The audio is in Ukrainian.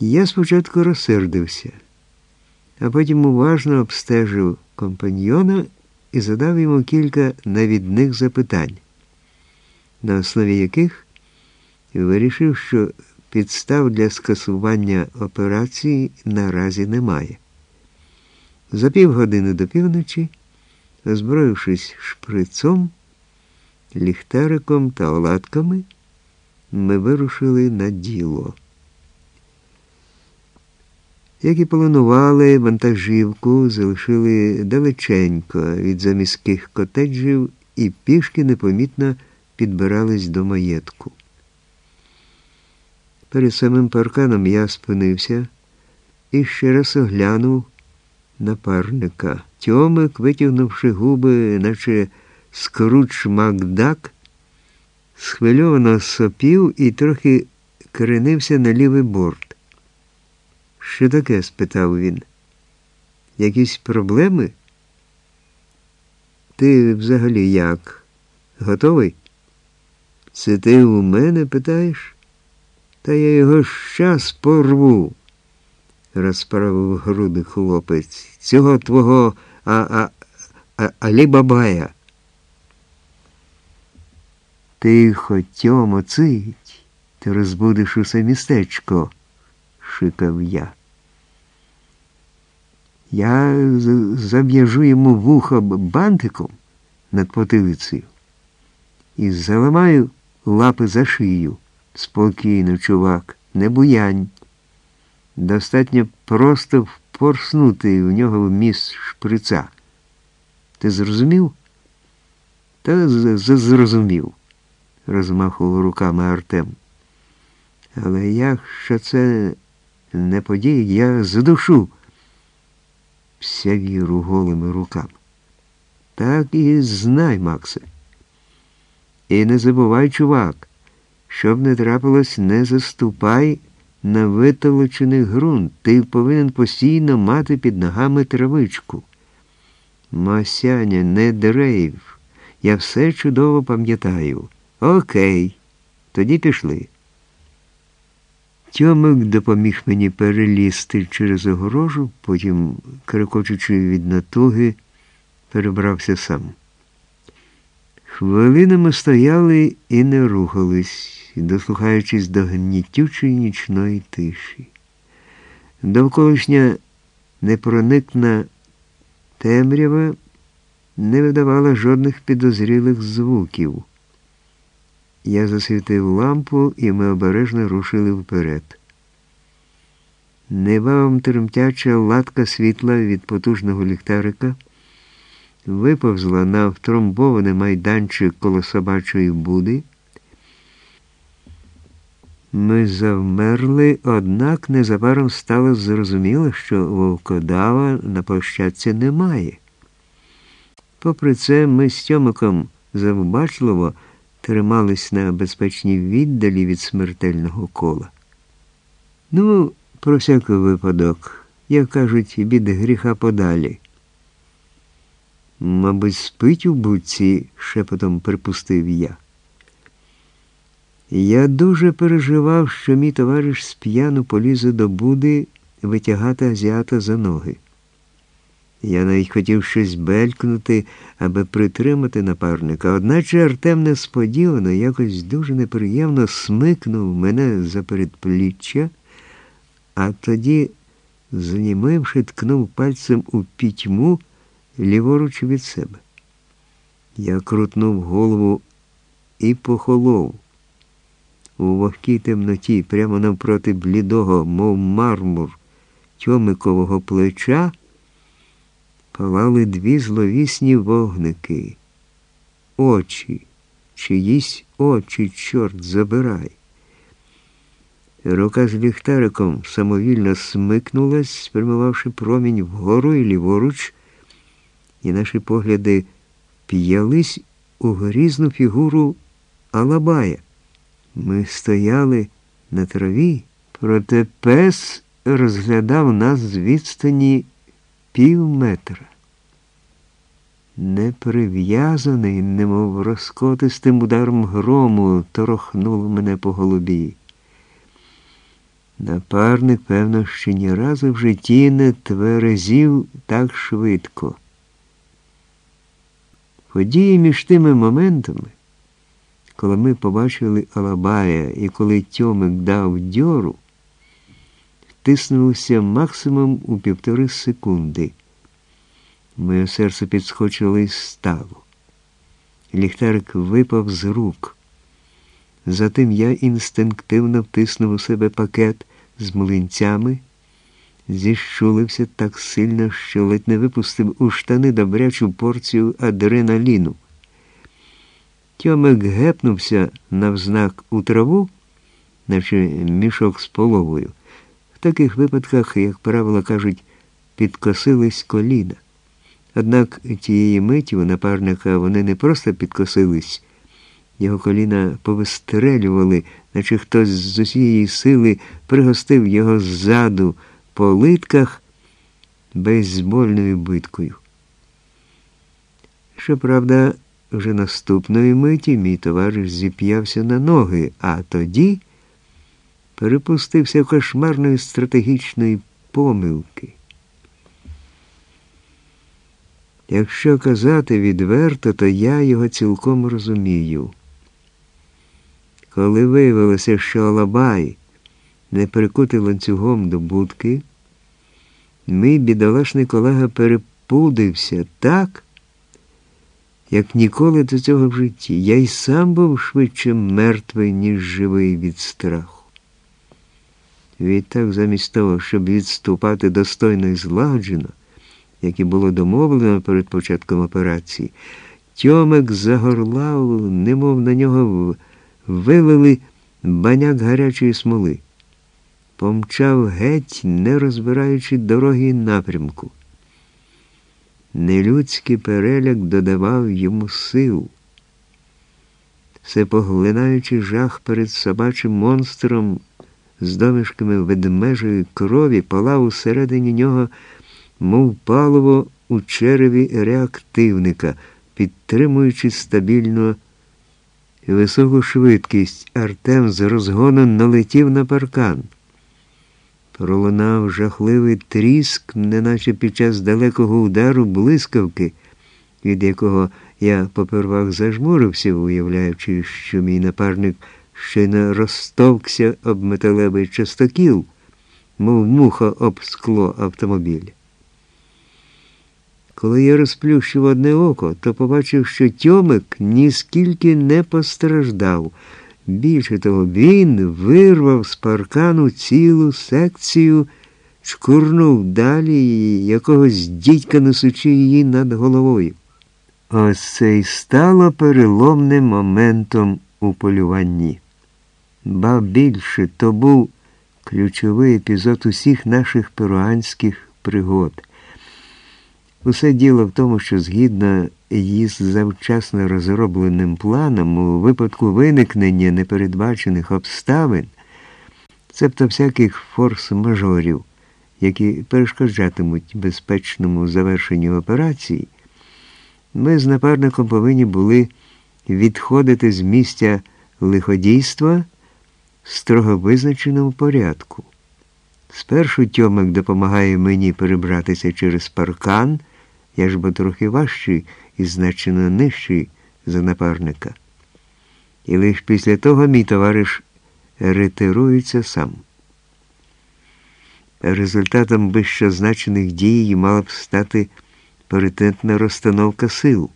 Я спочатку розсердився, а потім уважно обстежив компаньйона і задав йому кілька навідних запитань, на основі яких вирішив, що підстав для скасування операції наразі немає. За півгодини до півночі, озброївшись шприцом, ліхтариком та оладками, ми вирушили на діло. Як і планували, вантажівку залишили далеченько від заміських котеджів і пішки непомітно підбирались до маєтку. Перед самим парканом я спинився і ще раз оглянув напарника. Тьомик, витягнувши губи, наче скруч Макдак, схвильовано сопів і трохи кренився на лівий борт. Що таке? спитав він. Якісь проблеми? Ти взагалі як? Готовий? Це ти у мене питаєш? Та я його щас порву, розправив груди хлопець. Цього твого а, а, а, Алібабая. Тихо, Тьомо, цить, ти розбудиш усе містечко, шикав я. Я зав'яжу йому вухо бантиком над потилицею і заламаю лапи за шию. Спокійно, чувак, не буянь. Достатньо просто впорснути в нього в міст шприца. Ти зрозумів? Та зрозумів, розмахував руками Артем. Але якщо це не подіє, я задушу вся віру голими руками. Так і знай, Максе. І не забувай, чувак. Щоб не трапилось, не заступай на витолочений ґрунт. Ти повинен постійно мати під ногами травичку. Масяня, не дрейф. Я все чудово пам'ятаю. Окей, тоді пішли. Тьомик допоміг мені перелізти через огорожу, потім, крикочучи від натуги, перебрався сам. Хвилинами стояли і не рухались, дослухаючись до гнітючої нічної тиші. Довколишня непроникна темрява не видавала жодних підозрілих звуків. Я засвітив лампу, і ми обережно рушили вперед. Небавом тремтяча латка світла від потужного ліхтарика виповзла на втромбований майданчик коло собачої буди. Ми завмерли, однак незабаром стало зрозуміло, що вовкодава на площадці немає. Попри це, ми з Тьомиком завбачливо тримались на безпечній віддалі від смертельного кола. Ну, про всякий випадок, як кажуть, від гріха подалі. Мабуть, спить у будці, шепотом припустив я. Я дуже переживав, що мій товариш сп'яну полізе до буди витягати азіата за ноги. Я навіть хотів щось белькнути, аби притримати напарника, одначе Артем несподівано, якось дуже неприємно смикнув мене за передпліччя, а тоді, знімивши, ткнув пальцем у пітьму ліворуч від себе. Я крутнув голову і похолов. У вогкій темноті, прямо навпроти блідого, мов мармур, тьомикового плеча, палали дві зловісні вогники. Очі, чиїсь очі, чорт забирай. Рука з ліхтариком самовільно смикнулась, спрямувавши промінь вгору і ліворуч, і наші погляди п'ялись у грізну фігуру Алабая. Ми стояли на траві, проте пес розглядав нас з відстані пів метра. Неприв'язаний, немов розкотистим ударом грому, торохнуло мене по голубі. Напарник, певно, ще ні разу в житті не тверезів так швидко. Події між тими моментами, коли ми побачили Алабая і коли Тьомик дав дьору, втиснулися максимум у півтори секунди. Моє серце підскочило і стало. Ліхтарик випав з рук. Затим я інстинктивно втиснув у себе пакет з млинцями, зіщулився так сильно, що ледь не випустив у штани добрячу порцію адреналіну. Тьомик гепнувся навзнак у траву, наче мішок з половою. Таких випадках, як правило кажуть, підкосились коліна. Однак тієї миті у напарника вони не просто підкосились, його коліна повистрелювали, наче хтось з усієї сили пригостив його ззаду по литках безбольною биткою. Щоправда, вже наступної миті мій товариш зіп'явся на ноги, а тоді перепустився кошмарної стратегічної помилки. Якщо казати відверто, то я його цілком розумію. Коли виявилося, що Алабай не прикутий ланцюгом до будки, мій бідолашний колега перепудився так, як ніколи до цього в житті. Я й сам був швидше мертвий, ніж живий від страху. Відтак, замість того, щоб відступати достойно і злагоджено, як і було домовлено перед початком операції, Тьомик загорлав, немов на нього вилили баняк гарячої смоли. Помчав геть, не розбираючи дороги і напрямку. Нелюдський переляк додавав йому сил. Все поглинаючи жах перед собачим монстром з домішками ведмежої крові, палав усередині нього, мов паливо у череві реактивника, підтримуючи стабільно високу швидкість, Артем з розгону налетів на паркан. Пролунав жахливий тріск, неначе під час далекого удару блискавки, від якого я попервах зажмурився, уявляючи, що мій напарник ще не розтовкся об металевий частокіл, мов муха об скло автомобіля. Коли я розплющив одне око, то побачив, що Тьомик ніскільки не постраждав. Більше того, він вирвав з паркану цілу секцію, чкурнув далі і якогось дідька несучи її над головою. Ось це й стало переломним моментом у полюванні. Ба більше то був ключовий епізод усіх наших перуанських пригод. Усе діло в тому, що згідно із завчасно розробленим планом у випадку виникнення непередбачених обставин, цебто всяких форс-мажорів, які перешкоджатимуть безпечному завершенню операції, ми з напарником повинні були відходити з місця лиходійства в строго визначеному порядку. Спершу Тьомик допомагає мені перебратися через паркан. Я ж бо трохи важчий і значно нижчий за напарника. І лише після того мій товариш ретирується сам. Результатом вищезначених дій мала б стати паритетна розстановка сил.